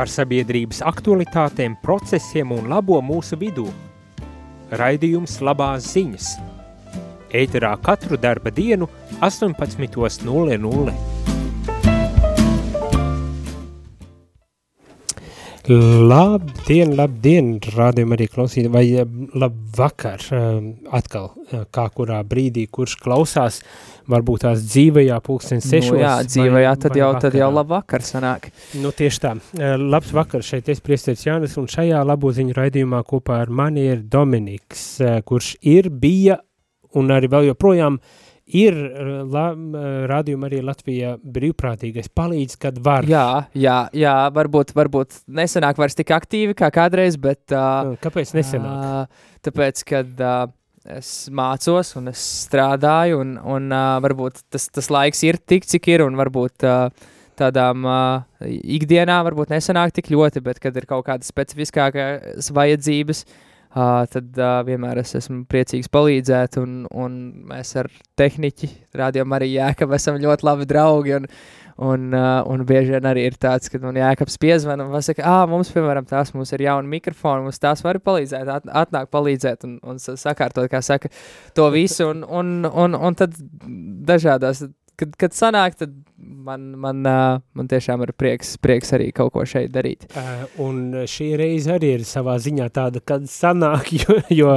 par sabiedrības aktualitātēm, procesiem un labo mūsu vidū. Raidījums labās ziņas. Ēterā katru darba dienu 18.00. Labdien, labdien, rādījum arī klausīt, vai eh, labvakar, eh, atkal, eh, kā kurā brīdī, kurš klausās, varbūt tās dzīvajā pulksten sešos. Nu jā, dzīvajā, tad, vai jau, vakarā. tad jau labvakar sanāk. Nu, tieši tā. Eh, Labs vakars šeit es priesteris Jānis, un šajā labo ziņu raidījumā kopā ar mani ir Dominiks, kurš ir, bija un arī vēl joprojām ir eh, la, eh, rādījuma arī Latvijā brīvprātīgais palīdz, kad var. Jā, jā, jā, varbūt, varbūt nesanāk vairs tik aktīvi kā kādreiz, bet... Uh, Kāpēc nesenāk? Uh, tāpēc, kad uh, es mācos un es strādāju, un, un uh, varbūt tas, tas laiks ir tik, cik ir, un varbūt uh, tādām uh, ikdienā varbūt nesanāk tik ļoti, bet kad ir kaut kādas specifiskākas vajadzības, uh, tad uh, vienmēr es esmu priecīgs palīdzēt, un, un mēs ar tehniķi, rādījām arī Jēkabu, esam ļoti labi draugi, un, un, uh, un bieži vien arī ir tāds, kad man Jēkabs piezvana un pasaka, ā, mums, piemēram, tās mums ir jauni mikrofoni, mums tās var palīdzēt, at, atnāk palīdzēt. Un, un sa- sakārtot, kā saka, to visu, un, un, un, un tad dažādās, kad, kad sanāk, tad man, man, man tiešām ir prieks, prieks arī kaut ko šeit darīt. Uh, un šī reize arī ir savā ziņā tāda, kad sanāk, jo, jo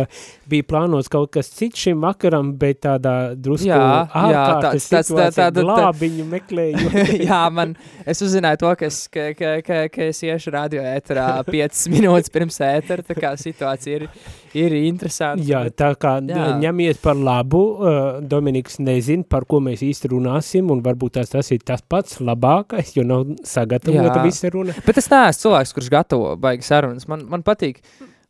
bija plānots kaut kas cits šim vakaram, bet tādā drusku Jā, jā, ārkārtas tāds- situācijā tāda- tā- glābiņu meklējot. Jā, man, es uzzināju to, ka es, ka, ka, ka, ka es iešu radio ēterā 5 minūtes pirms ētera, tā kā situācija ir, ir interesanta. Jā, bet- tā kā jā. ņemiet par labu, uh, Dominiks nezin, par ko mēs īsti runāsim, un varbūt tās, tas ir tas pats labākais, jo nav sagatavota Jā. visa runa. Bet es neesmu cilvēks, kurš gatavo baigi sarunas. Man, man patīk,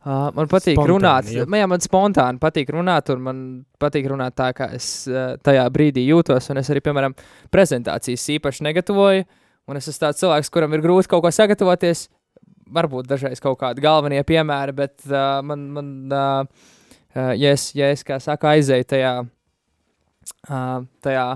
uh, man patīk Spontāni, runāt. ja? Man, jā, man spontāni patīk runāt, un man patīk runāt tā, kā es uh, tajā brīdī jūtos. Un es arī, piemēram, prezentācijas īpaši negatavoju. Un es esmu tāds cilvēks, kuram ir grūti kaut ko sagatavoties. Varbūt dažreiz kaut kādi galvenie piemēri, bet uh, man, man uh, uh, ja, es, ja es, kā saka, aizēju tajā, uh, tajā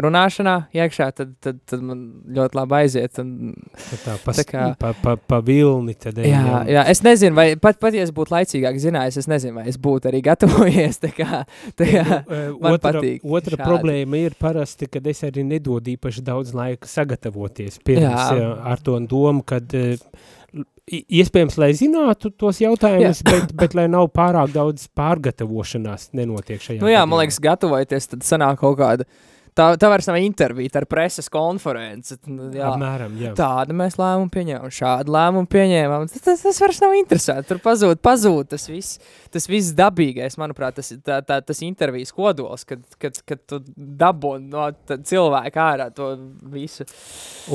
runāšanā iekšā, tad, tad, tad man ļoti labi aiziet. Un, Tad Tā, pa, Tā kā- pa, pa, pa vilni tad Jā, ejam. jā, es nezinu, vai pat, pat ja es būtu laicīgāk zinājis, es nezinu, vai es būtu arī gatavojies. Tā kā, tā kā, Eh, man otra, patīk otra šādi. problēma ir parasti, kad es arī nedodu īpaši daudz laika sagatavoties pirms Jā. jā. ar to domu, kad i- iespējams, lai zinātu tos jautājumus, bet, bet lai nav pārāk daudz pārgatavošanās nenotiek šajā nu jā, gadījumā. man liekas, gatavojoties, tad sanāk kaut kāda. Tā, tā vairs nav intervija, tā ir preses konference. Nu, Jā, Apmēram, jā. Tāda mēs lēmumu pieņēmām, šādu lēmumu pieņēmām. Tas, tas, tas vairs nav interesanti. Tur pazūd, pazūd tas viss, tas viss dabīgais. Manuprāt, tas ir tā, tā, tas intervijas kodols, kad, kad, kad tu dabūji no cilvēka ārā to visu.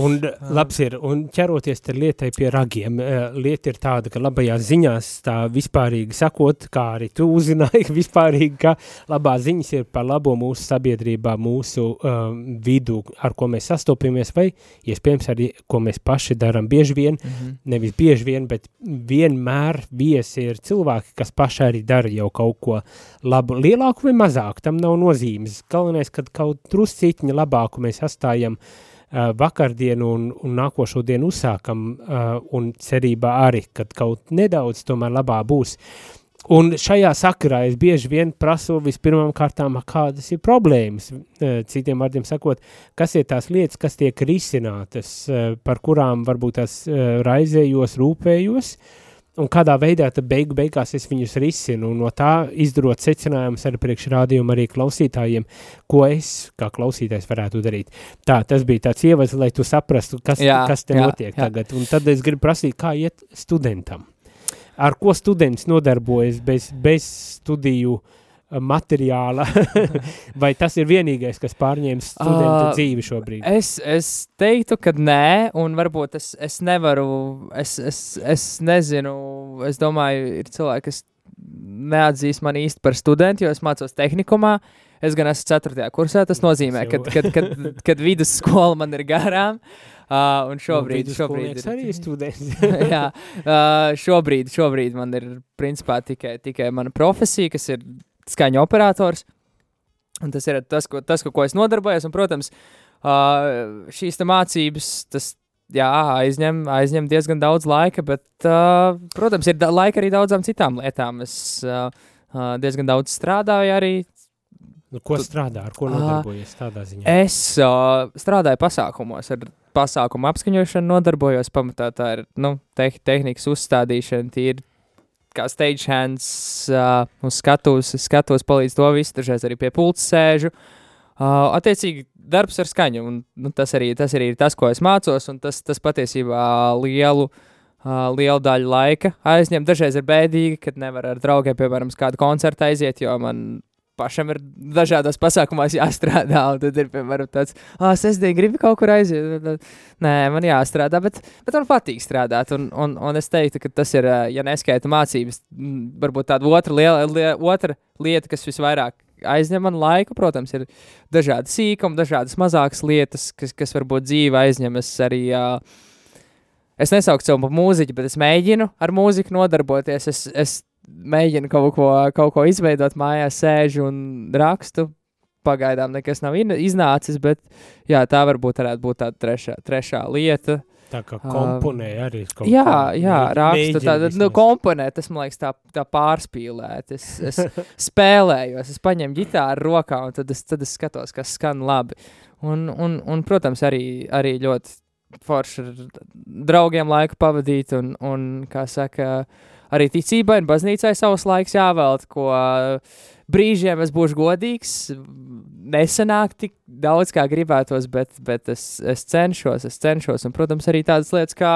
Un labs ir, un ķeroties te lietai pie ragiem, eh, lieta ir tāda, ka labajās ziņās tā vispārīgi sakot, kā arī tu uzzināji vispārīgi, ka labā ziņas ir par labo mūsu sabiedrībā, mūsu um, vidu, ar ko mēs sastopamies, vai iespējams arī, ko mēs paši darām bieži vien, Mm -hmm. nevis bieži vien, bet vienmēr viesi ir cilvēki, kas paši arī dara jau kaut ko labu, lielāku vai mazāku, tam nav nozīmes. Galvenais, kad kaut druscītiņa labāku mēs astājam uh, vakardienu un, un nākošo dienu uzsākam uh, un cerībā arī, kad kaut nedaudz tomēr labā būs. Un šajā sakarā es bieži vien prasu vispirmām kārtām, kādas ir problēmas, citiem vārdiem sakot, kas ir tās lietas, kas tiek risinātas, eh, par kurām varbūt tās eh, raizējos, rūpējos, un kādā veidā tad beigu beigās es viņus risinu, un no tā izdarot secinājumus arī priekšrādījumu arī klausītājiem, ko es kā klausītājs varētu darīt. Tā, tas bija tāds ievads, lai tu saprastu, kas, Jā, kas te jā, notiek jā. tagad, un tad es gribu prasīt, kā iet studentam ar ko students nodarbojas bez, bez studiju eh, materiāla, vai tas ir vienīgais, kas pārņēma studentu Ā, dzīvi šobrīd? Es, es teiktu, ka nē, un varbūt es, es nevaru, es, es, es nezinu, es domāju, ir cilvēki, kas neatzīst mani īsti par studentu, jo es mācos tehnikumā. Es gan esmu 4. kursā. Tas nozīmē, ka, kad, kad, kad vidusskola man ir garām. Uh, un šobrīd, Nu, šobrīd vidusskolnieks arī ir students. jā, uh, šobrīd, šobrīd man ir principā tikai, tikai mana profesija, kas ir skaņa operators. Un tas ir tas, ko, tas, ko, ko es nodarbojos. Un, protams, uh, šīs mācības, tas jā, aizņem, aizņem diezgan daudz laika, bet, uh, protams, ir da laika arī daudzām citām lietām. Es uh, uh, diezgan daudz strādāju arī. Nu, ko strādā, ar ko nodarbojies tādā ziņā? Es uh, strādāju pasākumos, ar pasākumu apskaņošanu nodarbojos. Pamatā tā ir nu, te tehnikas uzstādīšana, tīri kā stagehands uh, uz skatuves, skatos palīdz to visu, dažreiz arī pie pults sēžu. Uh, attiecīgi, darbs ar skaņu, un nu, tas, arī, tas arī ir tas, ko es mācos, un tas, tas patiesībā lielu, uh, lielu daļu laika aizņem. Dažreiz ir bēdīgi, kad nevar ar draugiem, piemēram, uz kādu koncertu aiziet, jo man pašam ir dažādos pasākumos jāstrādā. Tad ir, piemēram, tāds, ah, sestdien gribi kaut kur aiziet. Nē, man jāstrādā, bet, bet man patīk strādāt. Un, un, un es teiktu, ka tas ir, ja neskaita mācības, varbūt tāda otra, liela, li, otra lieta, kas visvairāk aizņem man laiku. Protams, ir dažādi sīkumi, dažādas mazākas lietas, kas, kas varbūt dzīve aizņem. Es arī. Uh, Es nesauktu sev par mūziķu, bet es mēģinu ar mūziku nodarboties. Es, es mēģinu kaut ko, kaut ko izveidot mājās, sēžu un rakstu. Pagaidām nekas nav iznācis, bet jā, tā varbūt varētu būt tāda trešā, trešā lieta. Tā kā komponē arī kaut jā, ko. Jā, rakstu tādu, nu, komponē, tas man liekas tā, tā pārspīlēt. Es, es spēlējos, es paņemu ģitāru rokā un tad es, tad es skatos, kas skan labi. Un, un, un protams, arī, arī ļoti forši ar draugiem laiku pavadīt un, un kā saka, uh, arī ticībai un baznīcai savs laiks jāvēlt, ko brīžiem es būšu godīgs, nesanāk tik daudz, kā gribētos, bet, bet es, es cenšos, es cenšos, un, protams, arī tādas lietas kā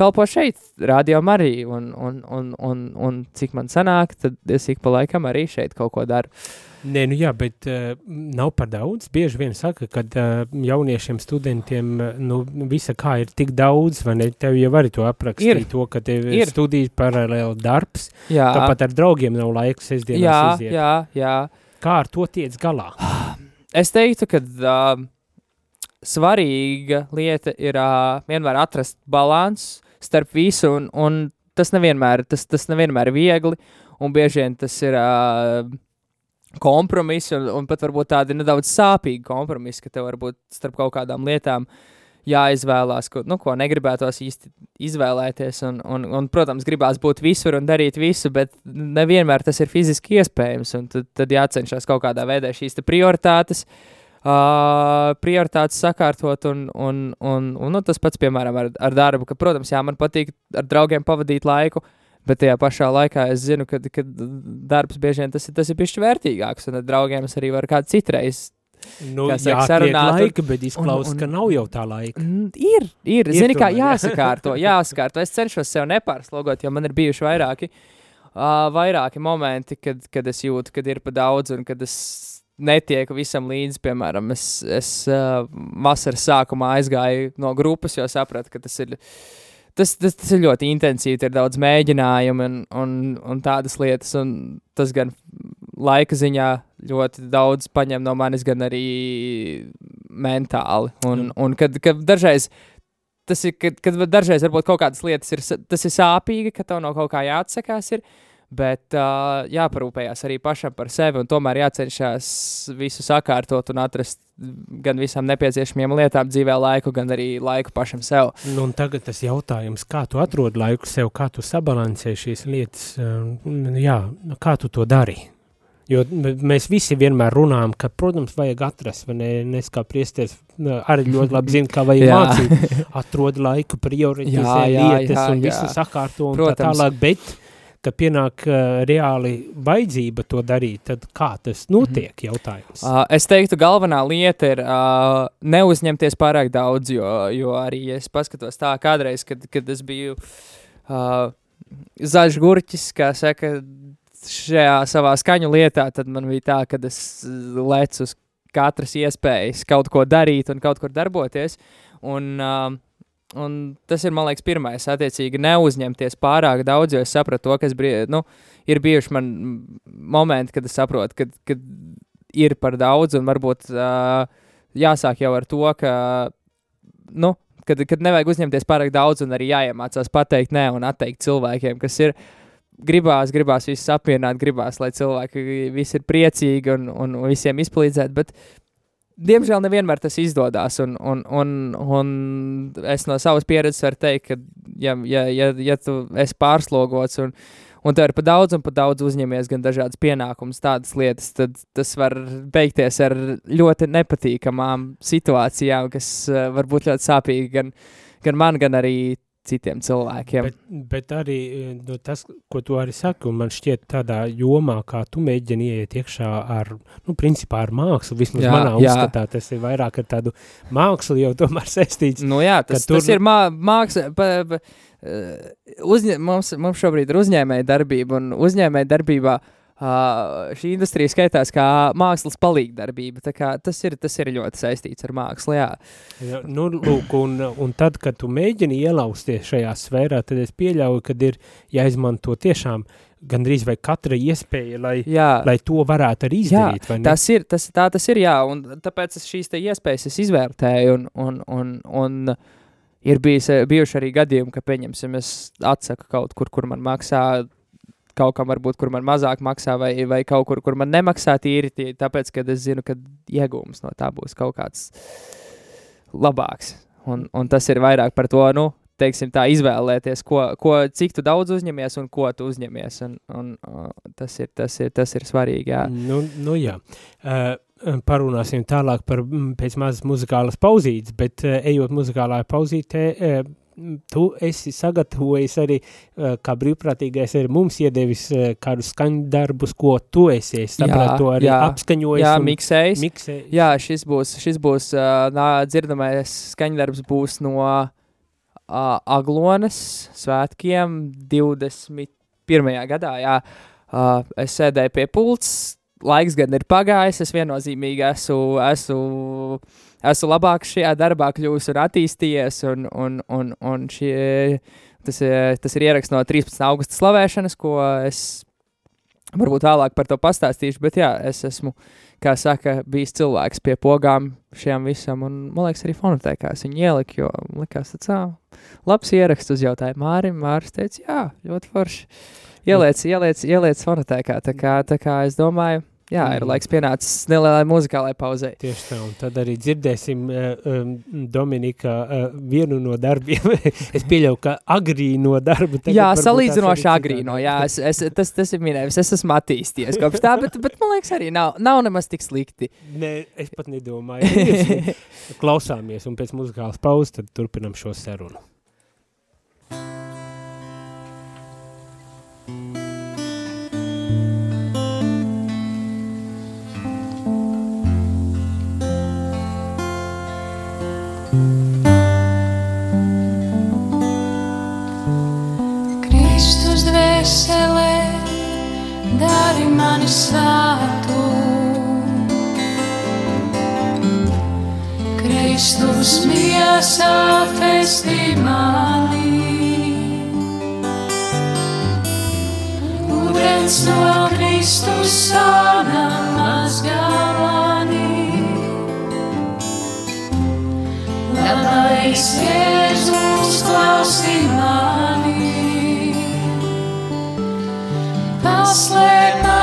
kalpo šeit, radio arī, un, un, un, un, un cik man sanāk, tad es ik pa laikam arī šeit kaut ko daru. Nē, nu jā, bet uh, nav par daudz. Bieži vien saka, ka uh, jauniešiem, studentiem, uh, nu, visa kā ir tik daudz, vai ne? Tev jau arī to aprakstīt, ir. to, ka tev ir studijas paralēli darbs, jā. tāpat ar draugiem nav laika sestdienās jā, iziet. Jā, jā. Kā ar to tiec galā? Es teiktu, ka uh, svarīga lieta ir uh, vienmēr atrast balansu starp visu, un, un tas nevienmēr, tas, tas nevienmēr ir viegli, un bieži vien tas ir... Uh, kompromisi un, un pat varbūt tādi nedaudz sāpīgi kompromisi, ka tev varbūt starp kaut kādām lietām jāizvēlās, ko, nu, ko negribētos īsti izvēlēties. Un, un, un, protams, gribās būt visur un darīt visu, bet nevienmēr tas ir fiziski iespējams. Tad, tad jācenšas kaut kādā veidā šīs prioritātes. Uh, prioritātes sakārtot, un, un, un, un nu, tas pats, piemēram, ar, ar darbu, ka, protams, jā, man patīk ar draugiem pavadīt laiku, uh, Bet tajā pašā laikā es zinu, ka, ka darbs bieži vien tas, tas ir pišķi vērtīgāks, un ar draugiem es arī varu kādu citreiz Nu, jā, sarunāt, laika, bet izklausās, ka nav jau tā laika. Ir, ir. ir Zini, kā jāsakārto, jāsakārto. Es cenšos sev nepārslogot, jo man ir bijuši vairāki, uh, vairāki momenti, kad, kad es jūtu, kad ir pa daudz un kad es netieku visam līdzi. Piemēram, es, es uh, vasaras sākumā aizgāju no grupas, jo sapratu, ka tas ir tas, tas, tas ir ļoti intensīvi, ir daudz mēģinājumu un, un, un tādas lietas. Un tas gan laika ziņā ļoti daudz paņem no manis, gan arī mentāli. Un, mm. un kad, kad dažreiz tas ir, kad, kad dažreiz varbūt kaut kādas lietas ir, tas ir sāpīgi, ka tev no kaut kā jāatsakās. Ir, Bet uh, jāparūpējas arī pašam par sevi, un tomēr jācenšas visu sakārtot un atrast gan visām nepieciešamajām lietām dzīvē laiku, gan arī laiku pašam sev. Nu, un tagad tas jautājums, kā tu atrod laiku sev, kā tu sabalansē šīs lietas, jā, kā tu to dari? Jo mēs visi vienmēr runājam, ka, protams, vajag atrast, vai ne, nes kā priesties, arī ļoti labi zina, kā vajag mācīt, atrod laiku, prioritizē jā, jā, lietas jā, un jā. visu sakārto un protams. tā tālāk, bet kad pienāk uh, reāli baidzība to darīt, tad kā tas notiek, mm. jautājums? Uh, es teiktu, galvenā lieta ir uh, neuzņemties pārāk daudz, jo, jo arī ja es paskatos tā kādreiz, kad, kad es biju uh, zaļš gurķis, kā saka, šajā savā skaņu lietā, tad man bija tā, ka es lecu uz katras iespējas kaut ko darīt un kaut kur darboties, un uh, Un tas ir, man liekas, pirmais, attiecīgi, neuzņemties pārāk daudz, jo es sapratu to, kas brīd, nu, ir bijuši man momenti, kad es saprotu, kad, kad ir par daudz, un varbūt uh, jāsāk jau ar to, ka, nu, kad, kad nevajag uzņemties pārāk daudz, un arī jāiemācās pateikt nē un atteikt cilvēkiem, kas ir, gribās, gribās visus apvienot, gribās, lai cilvēki visi ir priecīgi un, un visiem izpalīdzēt, bet diemžēl nevienmēr tas izdodas. Un, un, un, un es no savas pieredzes varu teikt, ka, ja, ja, ja, ja tu esi pārslogots un, un tev ir pa daudz un pa daudz uzņemies gan dažādas pienākumus, tādas lietas, tad tas var beigties ar ļoti nepatīkamām situācijām, kas uh, var būt ļoti sāpīgi gan, gan man, gan arī citiem cilvēkiem. Bet, bet arī nu, tas, ko tu arī saki, un man šķiet tādā jomā, kā tu mēģini ieiet iekšā ar, nu, principā ar mākslu, vismaz jā, manā jā. uzskatā, tas ir vairāk ar tādu mākslu jau tomēr saistīts. Nu jā, tas, tur... tas ir mā, māksla, pa, pa, eh, uzņē, mums, mums šobrīd ir uzņēmēja darbība, un uzņēmēja darbībā uh, Uh, šī industrija skaitās kā mākslas palīgdarbība. Tas ir, tas ir ļoti saistīts ar mākslu. Jā. Ja, nu, lūk, un, un tad, kad tu mēģini ielausties šajā sfērā, tad es pieļauju, ka ir jāizmanto tiešām gandrīz vai katra iespēja, lai, jā. lai to varētu arī izdarīt. Jā, tas ir, tas, tā tas ir, jā, un tāpēc es šīs te iespējas es izvērtēju, un, un, un, un ir bijis, bijuši arī gadījumi, ka, pieņemsim, es atsaku kaut kur, kur man maksā kaut kam varbūt, kur man mazāk maksā, vai, vai kaut kur, kur man nemaksā tīri, tī, tāpēc, ka es zinu, ka iegūms no tā būs kaut kāds labāks. Un, un tas ir vairāk par to, nu, teiksim, tā izvēlēties, ko, ko, cik daudz uzņemies un ko tu uzņemies. Un, un, uh, tas, ir, tas, ir, tas ir svarīgi. Jā. Nu, nu jā. Uh, parunāsim tālāk par pēc mazas muzikālas pauzītes, bet uh, ejot muzikālā pauzītē, uh, tu esi sagatavojis arī uh, kā brīvprātīgais arī mums iedevis uh, kādus skaņdarbus, ko tu esi, es sapratu, to arī jā, apskaņojis. Jā, miksējis. miksējis. Jā, šis būs, šis būs uh, nā, dzirdamais skaņdarbs būs no uh, Aglonas svētkiem 21. gadā, jā. Uh, es sēdēju pie pults, laiks gan ir pagājis, es viennozīmīgi esmu, esmu, esmu labāks šajā darbā kļūs un attīstījies, un, un, un, un šie, tas, tas ir ieraksts no 13. augusta slavēšanas, ko es varbūt vēlāk par to pastāstīšu, bet jā, es esmu, kā saka, bijis cilvēks pie pogām šiem visam, un man liekas arī fonotēkā es viņu ieliku, jo likās ā, labs ieraksts uzjautāja Mārim, Māris teica, jā, ļoti forši. Ieliec, ieliec, ieliec fonotēkā, tā kā, tā kā es domāju, Jā, ir mm. laiks pienācis nelielai muzikālai pauzei. Tieši tā, un tad arī dzirdēsim uh, Dominika uh, vienu no darbiem. es pieļauju, ka agrīno darbu. Jā, salīdzinoši agrīno, jā, es, es, tas, tas ir minējums, es esmu attīstījies kopš tā, bet, bet man liekas arī nav, nav nemaz tik slikti. Nē, es pat nedomāju. Klausāmies, un pēc muzikālas pauzes tad turpinam šo sarunu. Miesā festī mani. Ūdens no Kristus sāna mazgā mani. Labais Jēzus klausī mani. Paslēp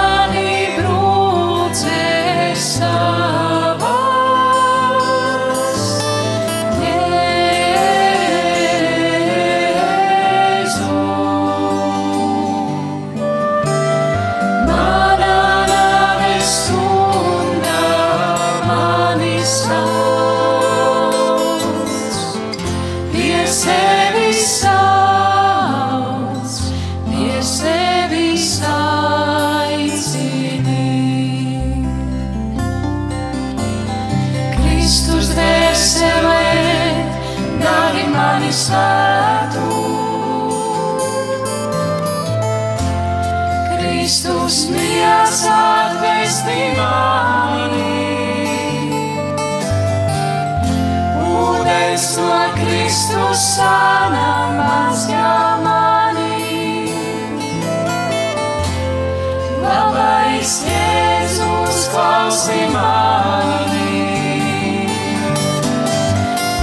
Labais Jēzus klausi mani.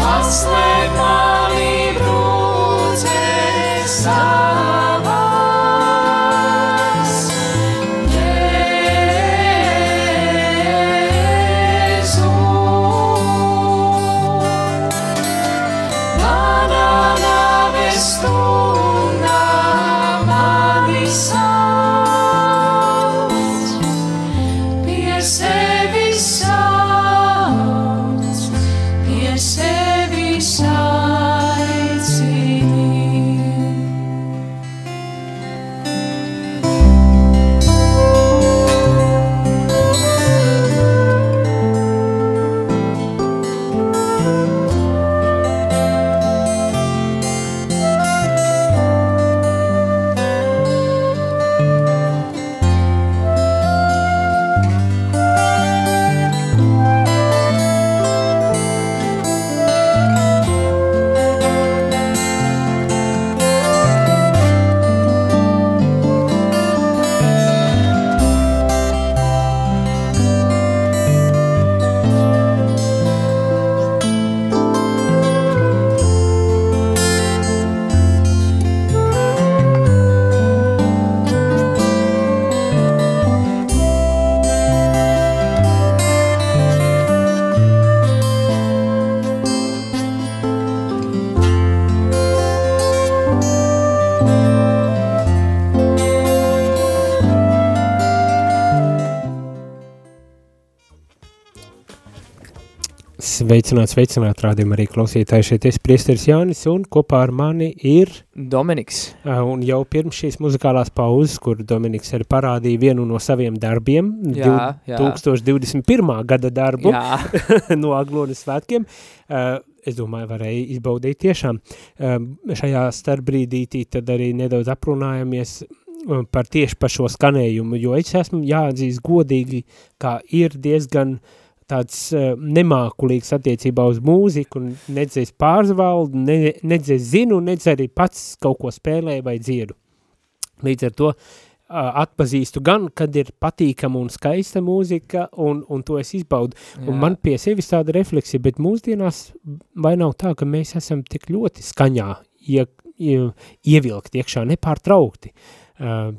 Paslēp Sveicināts, sveicināt rādījumu arī klausītāji šeit es priesteris Jānis un kopā ar mani ir, Dominiks. uh, un jau pirms šīs muzikālās pauzes, kur Dominiks arī parādīja vienu no saviem darbiem, Jā, jā. 2021. gada darbu no Aglonas svētkiem, uh, es domāju, varēja izbaudīt tiešām. Šajā starpbrīdītī tad arī nedaudz aprunājamies par tieši par šo skanējumu, jo es esmu jāatzīst godīgi, kā ir diezgan tāds uh, nemākulīgs attiecībā uz mūziku, un nedzēs pārzvaldu, ne, nedzēs zinu, nedz arī pats kaut ko spēlēju vai dziedu. Līdz ar to uh, atpazīstu gan, kad ir patīkama un skaista mūzika, un, un to es izbaudu. Un jā. man pie sevis tāda refleksija, bet mūsdienās vai nav tā, ka mēs esam tik ļoti skaņā ie, ie, ievilkt iekšā nepārtraukti. Uh,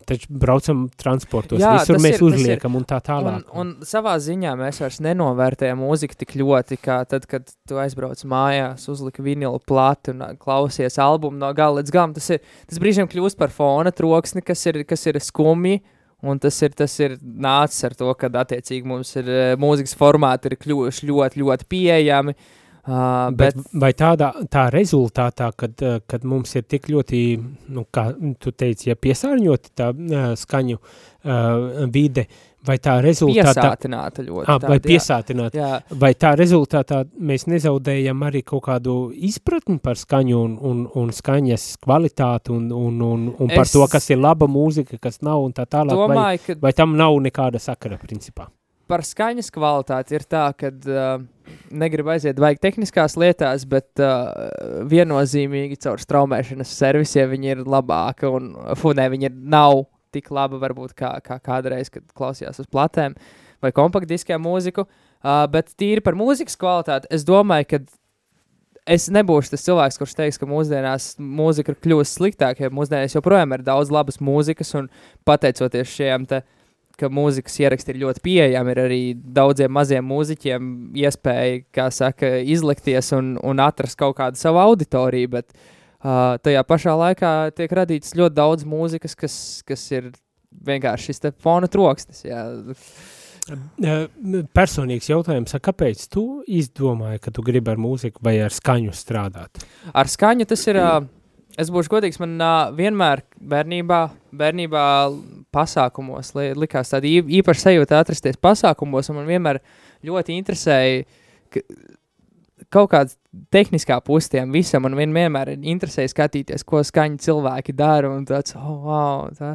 taču braucam transportos, Jā, visur mēs ir- tas ir- uzliekam un tā tālāk. Un, un savā ziņā mēs vairs nenovērtējam mūziku tik ļoti, kā tad, kad tu aizbrauc mājās, uzlika vinilu plati un ā, klausies albumu no gala līdz galam. Tas, ir, tas brīžiem kļūst par fona troksni, kas ir, kas ir skumji. Un tas ir, tas ir nācis ar to, ka attiecīgi mums ir eh, mūzikas formāti ir kļuvuši ļoti, ļoti pieejami. Uh, Bet, bet, bet vai tādā tā rezultātā, kad, uh, kad mums ir tik ļoti, nu, kā tu teici, ja piesārņoti tā uh, skaņu uh, vide, vai tā rezultātā, piesātināta ļoti. ah, vai tāda, jā. piesātināt, Jā, vai tā rezultātā mēs nezaudējam arī kaut kādu izpratni par skaņu un, un, un skaņas kvalitāti un, un, un, un par Es to, kas ir laba mūzika, kas nav un tā tālāk, vai, domāju, ka vai tam nav nekāda sakara principā? Par skaņas kvalitāti ir tā, ka uh, negribu aiziet baigi tehniskās lietās, bet uh, viennozīmīgi caur straumēšanas servisiem viņi ir labāka un funē viņi ir, nav tik laba varbūt kā, kā kādreiz, kad klausījās uz platēm vai kompaktdiskiem mūziku, uh, bet tīri par mūzikas kvalitāti es domāju, ka es nebūšu tas cilvēks, kurš teiks, ka mūsdienās mūzika ir kļuvusi sliktāka, jo mūsdienās joprojām ir daudz labas mūzikas un pateicoties šiem te ka mūzikas ieraksti ir ļoti pieejami. Ir arī daudziem maziem mūziķiem iespēja, kā saka, izlikties un, un atrast kaut kādu savu auditoriju, bet uh, tajā pašā laikā tiek radīts ļoti daudz mūzikas, kas, kas ir vienkārši šis fona troksnis. Jā. Personīgs jautājums, kāpēc tu izdomāji, ka tu gribi ar mūziku vai ar skaņu strādāt? Ar skaņu tas ir. Uh, Es būšu godīgs, man uh, vienmēr bērnībā, bērnībā pasākumos li, likās tāda īpaša sajūta atrasties pasākumos, un man vienmēr ļoti interesēja ka, kaut kāda tehniskā puse tiem visam, un vien, vienmēr interesēja skatīties, ko skaņa cilvēki dara, un tāds, oh, wow, tā.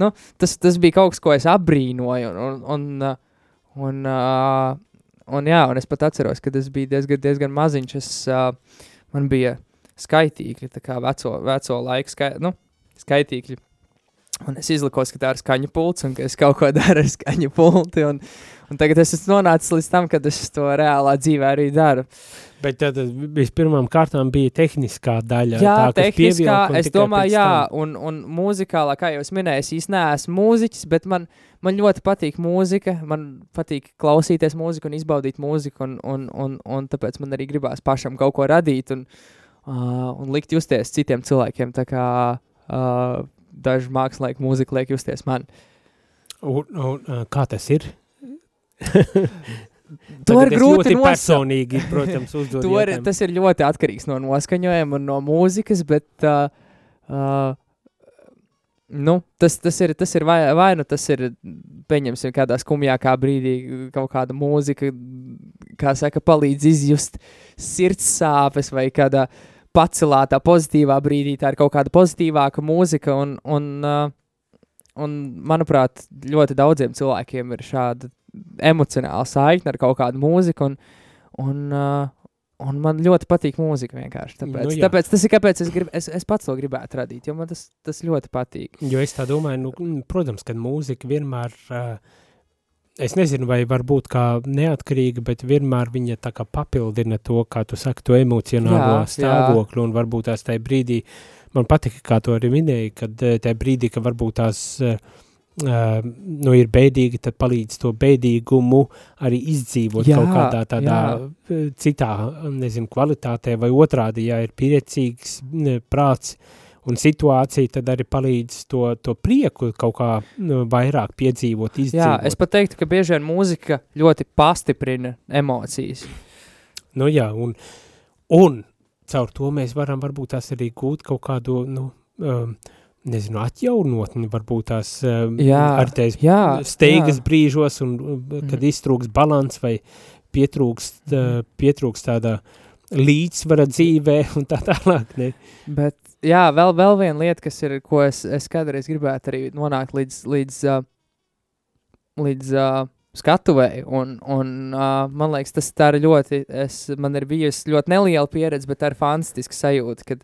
Nu, tas, tas bija kaut kas, ko es apbrīnoju, un, un, un, un, uh, un jā, un es pat atceros, kad es biju diezgan, diezgan maziņš, es, uh, man bija skaitīkļi, tā kā veco, veco laiku skai, nu, skaitīkļi. Un es izlikos, ka tā ir skaņa pults un ka es kaut ko daru ar skaņa pulti. Un, un tagad es esmu nonācis līdz tam, kad es to reālā dzīvē arī daru. Bet tad vispirmām kārtām bija tehniskā daļa. Jā, tā, tehniskā, es domāju, jā, un, un mūzikālā, kā jau es minēju, es īsti neesmu mūziķis, bet man, man ļoti patīk mūzika, man patīk klausīties mūziku un izbaudīt mūziku, un, un, un, un tāpēc man arī gribās pašam kaut ko radīt. Un, uh, un likt justies citiem cilvēkiem, tā kā uh, daži mākslinieki mūzika liek justies man. Un, un, uh, kā tas ir? To ir grūti personīgi, protams, uzdod To ir, tas ir ļoti atkarīgs no noskaņojuma un no mūzikas, bet uh, uh, nu, tas, tas ir, tas ir vai, vai nu tas ir, pieņemsim, kādā skumjākā brīdī kaut kāda mūzika, kā saka, palīdz izjust sirds sāpes vai kādā pacelātā pozitīvā brīdī, tā ir kaut kāda pozitīvāka mūzika un, un, uh, un manuprāt, ļoti daudziem cilvēkiem ir šāda emocionāla saikne ar kaut kādu mūziku un, un, uh, un man ļoti patīk mūzika vienkārši. Tāpēc, Nu nu, jā. tāpēc tas ir kāpēc es, grib, es, es pats to gribētu radīt, jo man tas, tas ļoti patīk. Jo es tā domāju, nu, mm, protams, ka mūzika vienmēr, uh, es nezinu, vai varbūt kā neatkarīga, bet vienmēr viņa tā kā papildina to, kā tu saki, to emocionālo Jā, jā. stāvokli, un varbūt tās tajā brīdī, man patika, kā to arī minēja, kad eh, tajā brīdī, ka varbūt tās, uh, uh, nu, ir bēdīgi, tad palīdz to bēdīgumu arī izdzīvot Jā, kaut kādā tādā jā. citā, nezinu, kvalitātē vai otrādi, ja ir priecīgs prāts, un situācija tad arī palīdz to, to prieku kaut kā nu, vairāk piedzīvot, Jā, izdzīvot. es pat teiktu, ka bieži vien mūzika ļoti pastiprina emocijas. Nu jā, un, un caur to mēs varam varbūt tās arī gūt kaut kādu, nu, um, nezinu, atjaunotni, varbūt tās um, Jā, ar teiz jā, steigas jā. brīžos, un uh, kad Mhm. iztrūks balans vai pietrūkst, uh, pietrūkst tāda līdzsvara dzīvē un tā tālāk, ne? Bet, jā, vēl, vēl viena lieta, kas ir, ko es, es kādreiz gribētu arī nonākt līdz, līdz, uh, līdz uh, skatuvēji, un, un uh, man liekas, tas tā ir ļoti, es, man ir bijusi ļoti neliela pieredze, bet tā ir fantastiska sajūta, kad,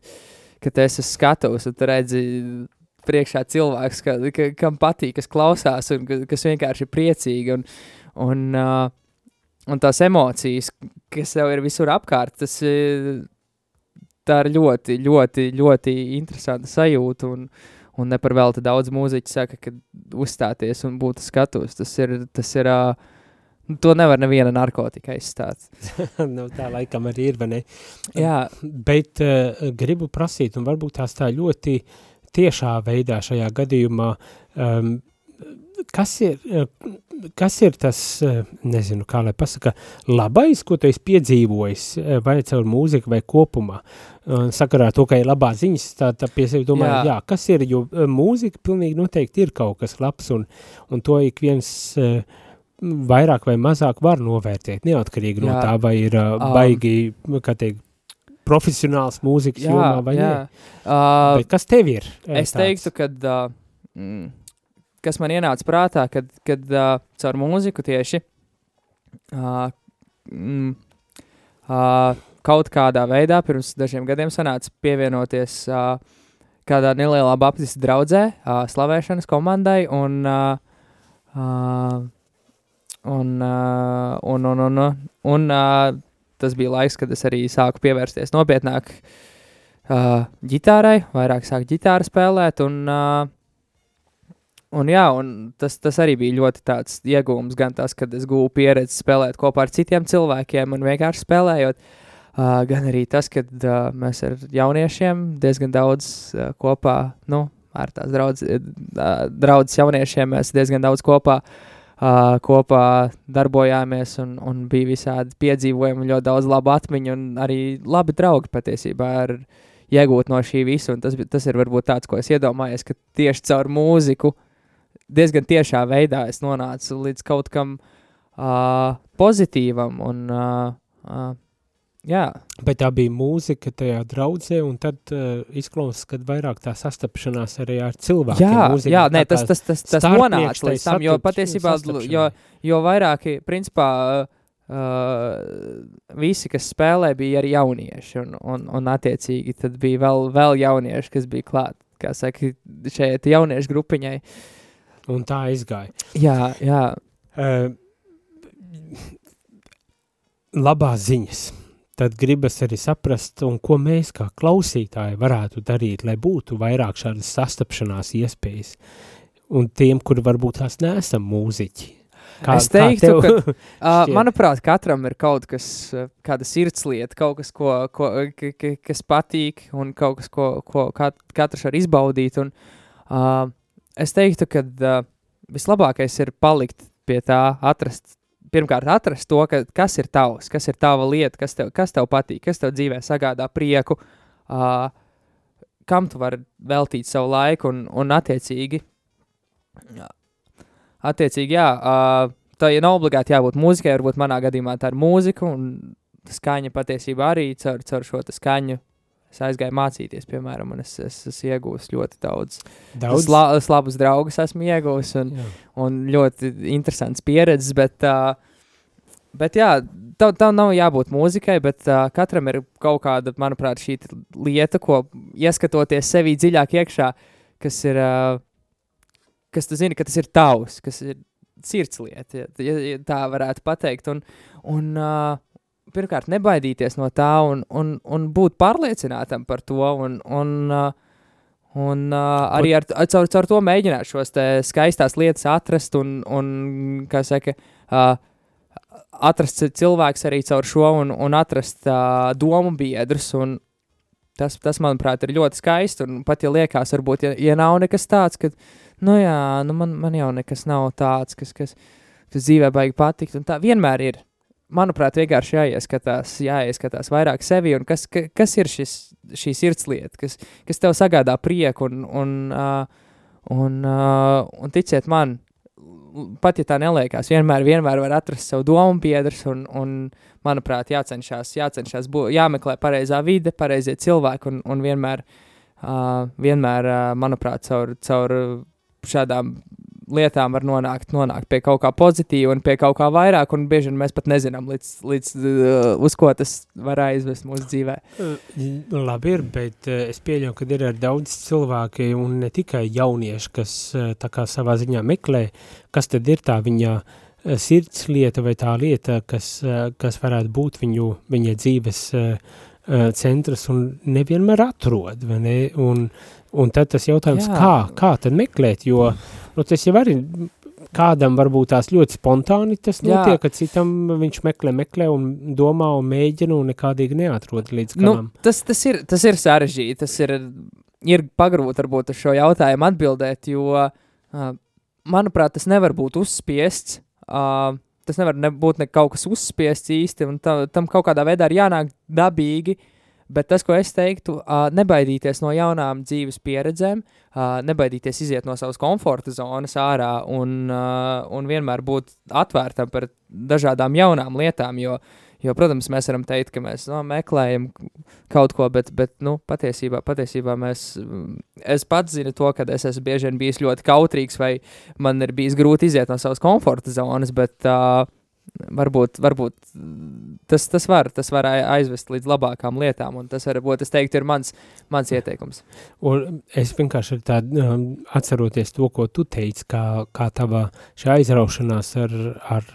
kad es esmu skatos, un tu redzi priekšā cilvēks, ka, ka, kam patīk, kas klausās, un ka, kas vienkārši ir priecīgi, un, un, uh, un tās emocijas, kas tev ir visur apkārt, tas ir, tā ir ļoti, ļoti, ļoti interesanta sajūta, un, un ne par velti daudz mūziķi saka, ka uzstāties un būt skatos, tas ir, tas ir, uh, to nevar neviena narkotika aizstāt. nu, tā laikam arī ir, vai ne? Jā, Bet uh, gribu prasīt, un varbūt tās tā ļoti tiešā veidā šajā gadījumā, um, kas ir, uh, kas ir tas, uh, nezinu, kā lai pasaka, labais, ko tu esi piedzīvojis, vai caur mūziku vai kopumā? Sakarā ar to, ka ir labā ziņas, tā, tā pie sevi domāju, jā. Jā. kas ir, jo mūzika pilnīgi noteikti ir kaut kas labs, un, un to ik viens uh, vairāk vai mazāk var novērtēt, neatkarīgi no Jā. tā, vai ir uh, Um, baigi, kā teikt, profesionāls mūzikas jā, jomā vai jā. nē. Uh, Bet kas tev ir? Es teiktu, ka uh, mm, kas man ienāca prātā, kad, kad uh, caur mūziku tieši uh, mm, uh, kaut kādā veidā pirms dažiem gadiem sanāca pievienoties uh, kādā nelielā baptistu draudzē, uh, slavēšanas komandai un, uh, uh, un, uh, un, un, un, un, uh, tas bija laiks, kad es arī sāku pievērsties nopietnāk uh, ģitārai, vairāk sāku ģitāru spēlēt, un, uh, un jā, un tas, tas arī bija ļoti tāds iegūms, gan tas, kad es gūvu pieredzi spēlēt kopā ar citiem cilvēkiem un vienkārši spēlējot, uh, gan arī tas, kad uh, mēs ar jauniešiem diezgan daudz uh, kopā, nu, ar tās draudz, uh, draudzes jauniešiem mēs diezgan daudz kopā Uh, kopā darbojāmies, un, un bija visādi piedzīvojumi, ļoti daudz labu atmiņu, un arī labi draugi patiesībā ir iegūt no šī visa. Tas, tas ir varbūt tāds, ko es iedomājos, ka tieši caur mūziku diezgan tiešā veidā es nonācu līdz kaut kam uh, pozitīvam. Un, uh, uh, jā, Bet tā bija mūzika tajā draudzē, un tad uh, izklausās, ka vairāk tā sastapšanās arī ar cilvēkiem. jā, Mūzika jā nē, tas, tas, tas, tas nonāca līdz tam, jo patiesībā, jo, jo vairāki, principā, uh, visi, kas spēlē, bija arī jaunieši, un, un, un attiecīgi tad bija vēl, vēl jaunieši, kas bija klāt, kā saka, šeit jauniešu grupiņai. Un tā aizgāja. Jā, jā, Uh, labās ziņas. Tad gribas arī saprast, un ko mēs kā klausītāji varētu darīt, lai būtu vairāk šādas sastapšanās iespējas. Un tiem, kuri varbūt tās neesam mūziķi. Kā, Es teiktu, kā tev? Uh, Šķiet. manuprāt, katram ir kaut kas, uh, kāda sirdslieta, kaut kas, ko, ko, ka- ka- kas patīk, un kaut kas, ko, ko kat, katrs var izbaudīt. Un, uh, es teiktu, ka uh, vislabākais ir palikt pie tā, atrast, pirmkārt, atrast to, ka, kas ir tavs, kas ir tava lieta, kas tev, kas tev patīk, kas tev dzīvē sagādā prieku, uh, kam tu vari veltīt savu laiku un, un attiecīgi. Attiecīgi, jā, uh, tā ja nav obligāti jābūt mūzikai, varbūt manā gadījumā tā ir mūzika, un skaņa patiesībā arī caur, caur šo skaņu. Es aizgāju mācīties, piemēram, un es, es, es iegūstu ļoti daudz. Daudz. Es la, es labus draugus esmu iegūmis, un, Jā. un ļoti interesants pieredzes, bet, uh, bet jā, tev, tev nav jābūt mūzikai, bet uh, katram ir kaut kāda, manuprāt, šī lieta, ko ieskatoties sevī dziļāk iekšā, kas ir, uh, kas tu zini, ka tas ir tavs, kas ir sirdslieta, ja, ja, ja tā varētu pateikt, un, un uh, pirmkārt nebaidīties no tā un, un, un būt pārliecinātam par to, un, un, uh, un uh, arī ar, caur, caur to mēģināt šos skaistās lietas atrast un, un kā saka, uh, atrast ci- cilvēks arī caur šo un, un atrast uh, domu biedrus. Un tas, tas, manuprāt, ir ļoti skaisti. Un pat ja liekas, varbūt, ja, ja nav nekas tāds, ka, nu jā, nu man, man jau nekas nav tāds, kas, kas, kas dzīvē baigi patikt. Un tā vienmēr ir. Manuprāt, vienkārši jāieskatās, jāieskatās vairāk sevi, un kas, ka, kas ir šis, šī sirdslieta, kas, kas tev sagādā prieku, un, un, uh, un, uh, un ticiet man, pat ja tā neliekās, vienmēr, vienmēr var atrast savu domu biedrus, un, un manuprāt, jācenšas, jācenšas būt, jāmeklē pareizā vide, pareizie cilvēki, un, un vienmēr, uh, vienmēr uh, manuprāt, caur, caur šādām lietām var nonākt, nonākt pie kaut kā pozitīva un pie kaut kā vairāk, un bieži vien mēs pat nezinām, līdz, līdz uh, uz ko tas var aizvest mūsu dzīvē. Uh, Labi ir, bet uh, es pieļauju, ka ir daudz cilvēki un ne tikai jaunieši, kas uh, tā kā savā ziņā meklē, kas tad ir tā viņa sirds lieta vai tā lieta, kas, kas varētu būt viņu, viņa dzīves centrs un nevienmēr atrod, vai ne? Un, un tad tas jautājums, Jā. kā, kā tad meklēt, jo nu, tas jau arī kādam varbūt tās ļoti spontāni tas Jā. notiek, ka citam viņš meklē, meklē un domā un mēģina un nekādīgi neatrod līdz Nu, galam. tas, tas, ir, tas ir sarežģīti. Tas ir, ir pagrūti varbūt uz šo jautājumu atbildēt, jo, uh, manuprāt, tas nevar būt uzspiests. Uh, tas nevar ne, būt ne kaut kas uzspiests īsti, un ta, tam kaut kādā veidā ir jānāk dabīgi. Bet tas, ko es teiktu, uh, nebaidīties no jaunām dzīves pieredzēm, uh, nebaidīties iziet no savas komforta zonas ārā un, uh, un vienmēr būt atvērtam par dažādām jaunām lietām. Jo, jo protams, mēs varam teikt, ka mēs no, meklējam kaut ko, bet, bet nu, patiesībā, patiesībā mēs, es pats zinu to, ka es esmu bieži vien bijis ļoti kautrīgs vai man ir bijis grūti iziet no savas komforta zonas, bet uh, varbūt, varbūt tas, tas, var, tas var ai- aizvest līdz labākām lietām, tas varbūt, es teiktu, ir mans, mans ieteikums. Un es vienkārši tādu um, atceroties to, ko tu teici, kā, kā tava aizraušanās ar, ar,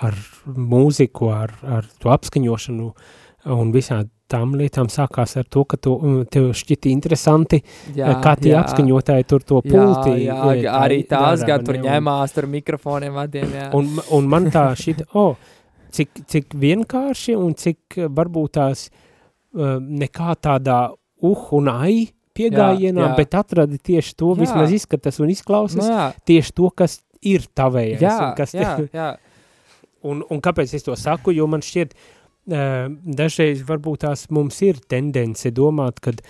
ar mūziku, ar, ar to apskaņošanu un visām tām lietām sākās ar to, ka tu, um, tev šķita interesanti, jā, kā tie jā. apskaņotāji tur to pulti. Jā, eh, jā tā arī tās gan tur ņemās, tur mikrofoniem vadiem, jā. Un, un man tā šita, oh, cik, cik vienkārši un cik eh, varbūt tās uh, nekā tādā uh un ai piegājienā, Jā, jā. bet atradi tieši to, Jā. vismaz izskatās un izklausās, nu, jā, tieši to, kas ir tavējais. jā, un, kas jā, jā, un, un kāpēc es to saku, jo man šķiet, uh, dažreiz varbūt tās mums ir tendence domāt, kad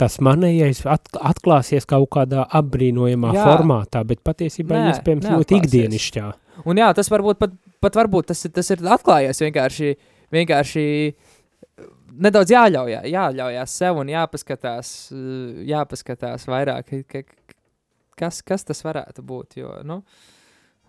tas manējais at, atklāsies kaut kādā apbrīnojamā Jā. formātā, bet patiesībā Nē, iespējams ļoti ikdienišķā. Un jā, tas varbūt pat, pat varbūt tas, ir- tas ir atklājies vienkārši, vienkārši nedaudz jāļauj, jāļaujās sev un jāpaskatās, jāpaskatās vairāk, ka, kas, kas tas varētu būt, jo, nu,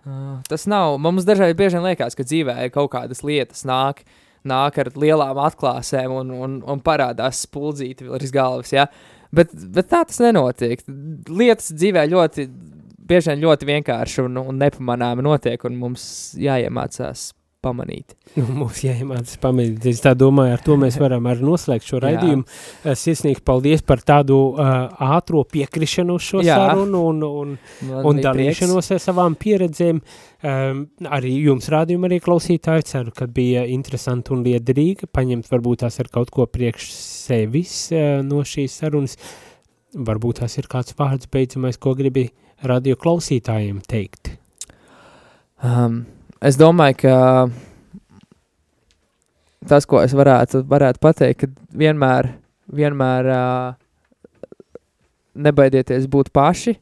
uh, tas nav, mums dažreiz bieži liekas, ka dzīvē ir kaut kādas lietas nāk, nāk ar lielām atklāsēm un, un, un parādās spuldzīti virs galvas, ja? bet, bet tā tas nenotiek. Lietas dzīvē ļoti, bieži vien ļoti vienkārši un, un nepamanāmi notiek, un mums jāiemācās pamanīt. Nu, mums jāiemācās pamanīt. Es tā domāju, ar to mēs varam arī noslēgt šo raidījumu. Eh, Sirsnīgi paldies par tādu uh, ātro piekrišanu uz šo Jā. sarunu un, un, Man un dalīšanos ar savām pieredzēm. Um, arī jums rādījumi arī klausītāji ceru, ka bija interesanti un liederīgi paņemt varbūt tās ar kaut ko priekš sevis uh, no šīs sarunas. Varbūt tās ir kāds vārds beidzamais, ko gribi radio klausītājiem teikt. Um, es domāju, ka tas, ko es varētu, varētu pateikt, ka vienmēr, vienmēr uh, nebaidieties būt paši,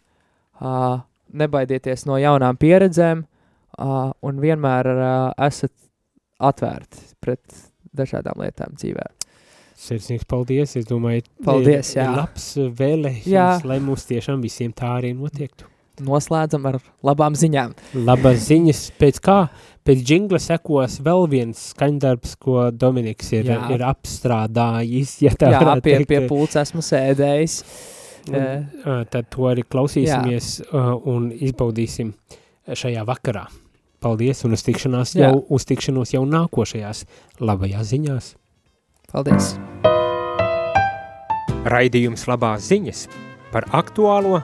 uh, nebaidieties no jaunām pieredzēm uh, un vienmēr uh, esat atvērti pret dažādām lietām dzīvē. Sirsnīgs paldies, es domāju, Paldies, ir, jā. ir labs vēlējums, Jā. lai mums tiešām visiem tā arī notiektu. Noslēdzam ar labām ziņām. Labas ziņas pēc kā, pēc džingla sekos vēl viens skaņdarbs, ko Dominiks ir, Jā. ir apstrādājis, ja tā Jā, pie, teikt. pie pulca esmu sēdējis. Un, tad to arī klausīsimies uh, un izbaudīsim šajā vakarā. Paldies un uz tikšanās Jā. jau, uz tikšanos jau nākošajās labajās ziņās. Paldies! Raidījums labās ziņas par aktuālo